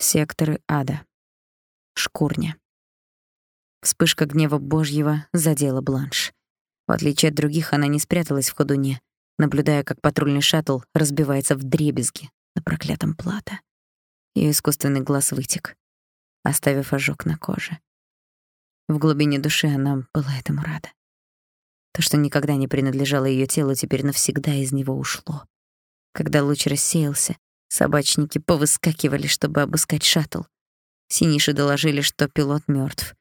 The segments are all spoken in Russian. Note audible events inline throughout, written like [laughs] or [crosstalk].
Секторы ада. Шкурня. Вспышка гнева Божьего задела Бланш. В отличие от других, она не спряталась в ходуне, наблюдая, как патрульный шаттл разбивается в дребезги на проклятом плато. Её искусственный глаз вытек, оставив ожог на коже. В глубине души она была этому рада. То, что никогда не принадлежало её телу, теперь навсегда из него ушло. Когда луч рассеялся, собачники повыскакивали, чтобы обыскать шаттл. Синиши доложили, что пилот мёртв,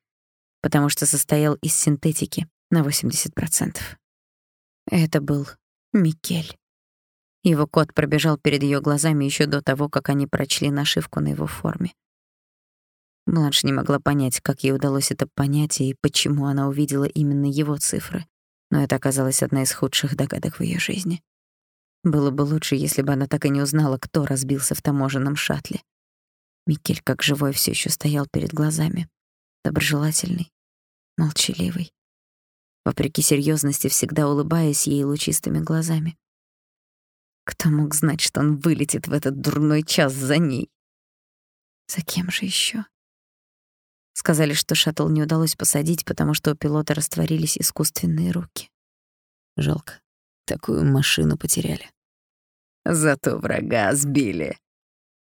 потому что состоял из синтетики на 80%. Это был Микель. Его кот пробежал перед её глазами ещё до того, как они прочли нашивку на его форме. Бланш не могла понять, как ей удалось это понять и почему она увидела именно его цифры, но это оказалось одна из худших догадок в её жизни. Было бы лучше, если бы она так и не узнала, кто разбился в таможенном шаттле. Микель, как живой, всё ещё стоял перед глазами. Доброжелательный, молчаливый. Вопреки серьёзности, всегда улыбаясь ей лучистыми глазами. Кто мог знать, что он вылетит в этот дурной час за ней? За кем же ещё? Сказали, что шаттл не удалось посадить, потому что у пилота растворились искусственные руки. Жалко. Такую машину потеряли. Зато врага сбили.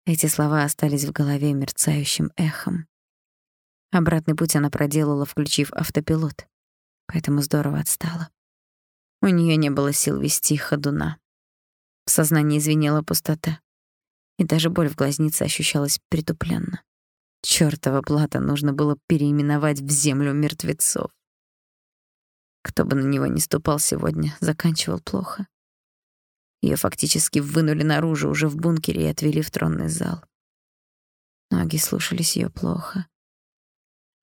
Эти слова остались в голове мерцающим эхом. Обратный путь она проделала, включив автопилот, поэтому здорово отстала. У неё не было сил вести ходуна. В сознании звенела пустота, и даже боль в глазнице ощущалась притупленно. Чёртова плата нужно было переименовать в землю мертвецов. Кто бы на него ни ступал сегодня, заканчивал плохо. Её фактически вынули наружу уже в бункере и отвели в тронный зал. Ноги слушались её плохо.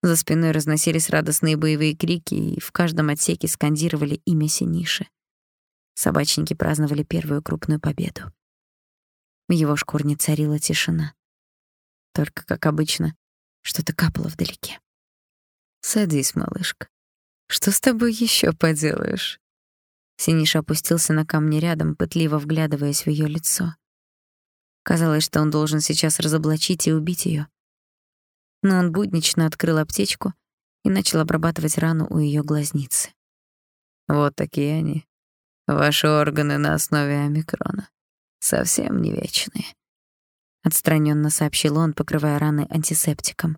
За спиной разносились радостные боевые крики, и в каждом отсеке скандировали имя Синиши. Собачники праздновали первую крупную победу. В его шкурне царила тишина. Только, как обычно, что-то капало вдалеке. «Садись, малышка. Что с тобой ещё поделаешь?» Синиша опустился на камни рядом, пытливо вглядываясь в её лицо. Казалось, что он должен сейчас разоблачить и убить её. Но он буднично открыл аптечку и начал обрабатывать рану у её глазницы. «Вот такие они. Ваши органы на основе омикрона. Совсем не вечные отстраненно сообщил он, покрывая раны антисептиком.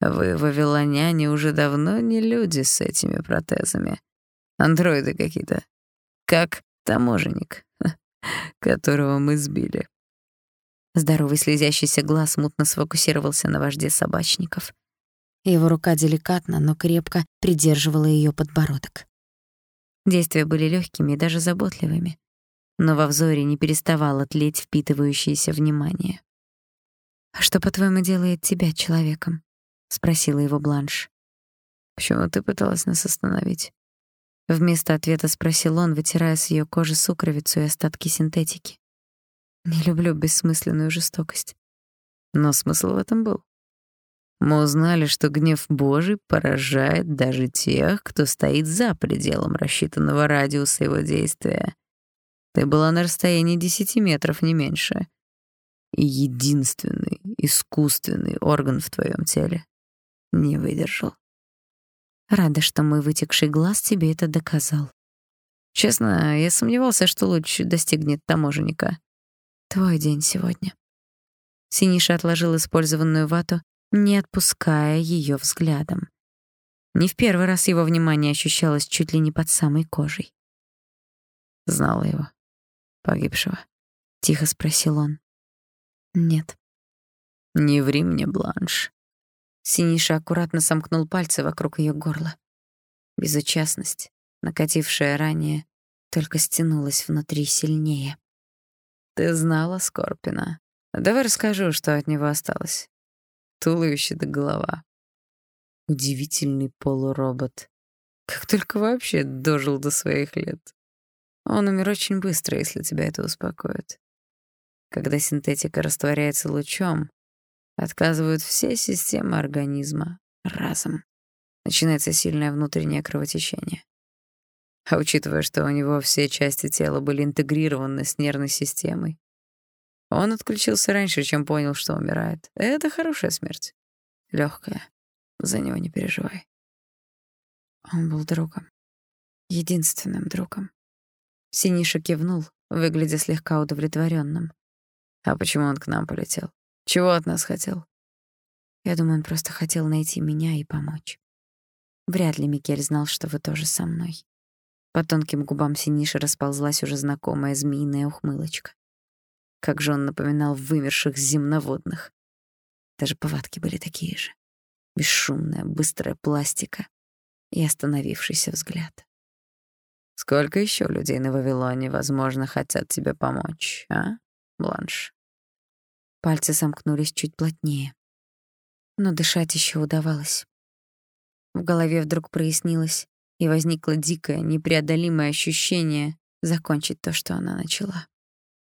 Вы, вавилоняне, уже давно не люди с этими протезами. Андроиды какие-то. Как таможенник, [laughs] которого мы сбили. Здоровый слезящийся глаз мутно сфокусировался на вожде собачников. Его рука деликатно, но крепко придерживала её подбородок. Действия были лёгкими и даже заботливыми, но во взоре не переставало тлеть впитывающееся внимание. «А что, по-твоему, делает тебя человеком?» — спросила его Бланш. «Почему ты пыталась нас остановить?» Вместо ответа спросил он, вытирая с её кожи сукровицу и остатки синтетики. «Не люблю бессмысленную жестокость». Но смысл в этом был. Мы узнали, что гнев Божий поражает даже тех, кто стоит за пределом рассчитанного радиуса его действия. Ты была на расстоянии десяти метров, не меньше и единственный искусственный орган в твоем теле не выдержал. Рада, что мой вытекший глаз тебе это доказал. Честно, я сомневался, что луч достигнет таможенника. Твой день сегодня. Синиша отложил использованную вату, не отпуская ее взглядом. Не в первый раз его внимание ощущалось чуть ли не под самой кожей. Знала его, погибшего. Тихо спросил он. Нет. Не ври мне, Бланш. Синиша аккуратно сомкнул пальцы вокруг ее горла. Безучастность, накатившая ранее, только стянулась внутри сильнее. Ты знала Скорпина. Давай расскажу, что от него осталось. Туловище да голова. Удивительный полуробот. Как только вообще дожил до своих лет. Он умер очень быстро, если тебя это успокоит. Когда синтетика растворяется лучом, отказывают все системы организма разом. Начинается сильное внутреннее кровотечение. А учитывая, что у него все части тела были интегрированы с нервной системой, Он отключился раньше, чем понял, что умирает. Это хорошая смерть. Легкая. За него не переживай. Он был другом. Единственным другом. Синиша кивнул, выглядя слегка удовлетворенным. А почему он к нам полетел? Чего от нас хотел? Я думаю, он просто хотел найти меня и помочь. Вряд ли Микель знал, что вы тоже со мной. По тонким губам Синиши расползлась уже знакомая змеиная ухмылочка. Как же он напоминал вымерших земноводных. Даже повадки были такие же. Бесшумная, быстрая пластика и остановившийся взгляд. Сколько еще людей на Вавилоне, возможно, хотят тебе помочь, а, Бланш? Пальцы сомкнулись чуть плотнее. Но дышать еще удавалось. В голове вдруг прояснилось, и возникло дикое, непреодолимое ощущение закончить то, что она начала.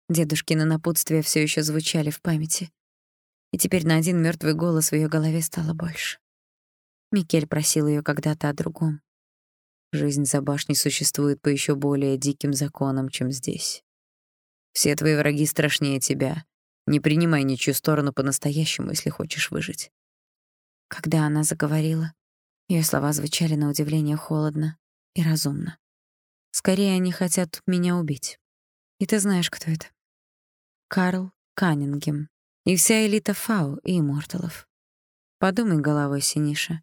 Дедушкины напутствия все еще звучали в памяти. И теперь на один мертвый голос в ее голове стало больше. Микель просил ее когда-то о другом. Жизнь за башней существует по еще более диким законам, чем здесь. Все твои враги страшнее тебя. Не принимай ничью сторону по-настоящему, если хочешь выжить. Когда она заговорила, ее слова звучали на удивление холодно и разумно. Скорее, они хотят меня убить. И ты знаешь, кто это. Карл Каннингем и вся элита Фау и Имморталов. Подумай головой, Синиша.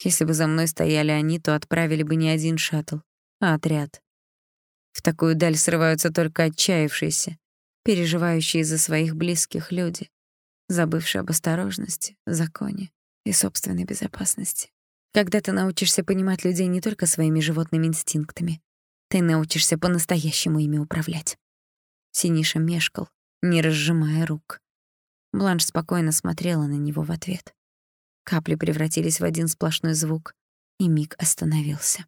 Если бы за мной стояли они, то отправили бы не один шаттл, а отряд. В такую даль срываются только отчаявшиеся, переживающие за своих близких люди, забывшие об осторожности, законе и собственной безопасности. Когда ты научишься понимать людей не только своими животными инстинктами, ты научишься по-настоящему ими управлять. Синиша мешкал, не разжимая рук. Бланш спокойно смотрела на него в ответ. Капли превратились в один сплошной звук, и миг остановился.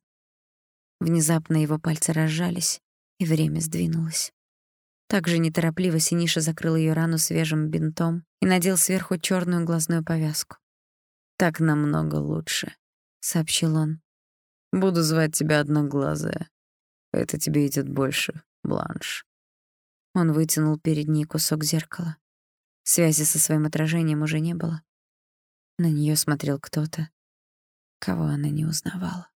Внезапно его пальцы разжались, и время сдвинулось. Так же неторопливо Синиша закрыл ее рану свежим бинтом и надел сверху черную глазную повязку. «Так намного лучше», — сообщил он. «Буду звать тебя Одноглазая. Это тебе идет больше, Бланш». Он вытянул перед ней кусок зеркала. Связи со своим отражением уже не было. На нее смотрел кто-то, кого она не узнавала.